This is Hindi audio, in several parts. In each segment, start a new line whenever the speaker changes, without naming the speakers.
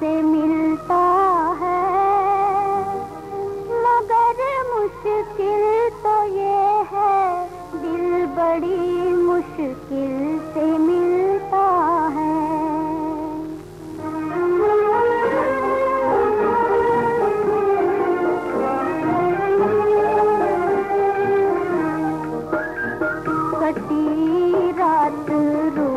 से मिलता है। मगर मुश्किल तो ये है, दिल बड़ी मुश्किल से मिलता है। कटी रात रो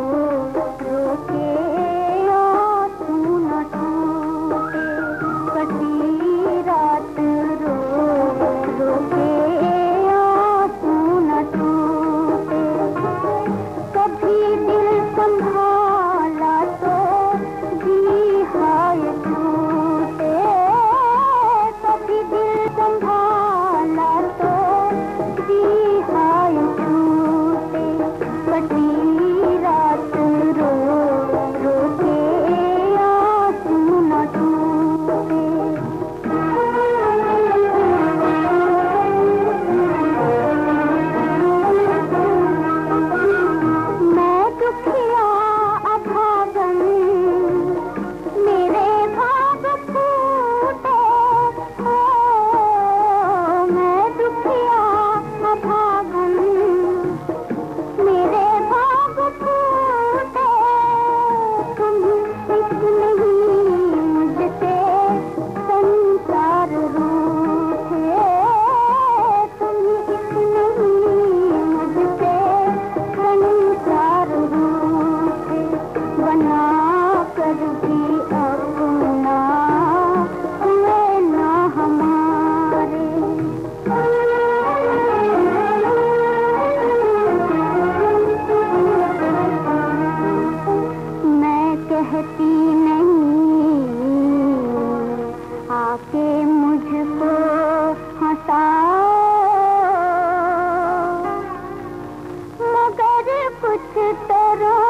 आके मुझको हटा। मगर कुछ तो तरह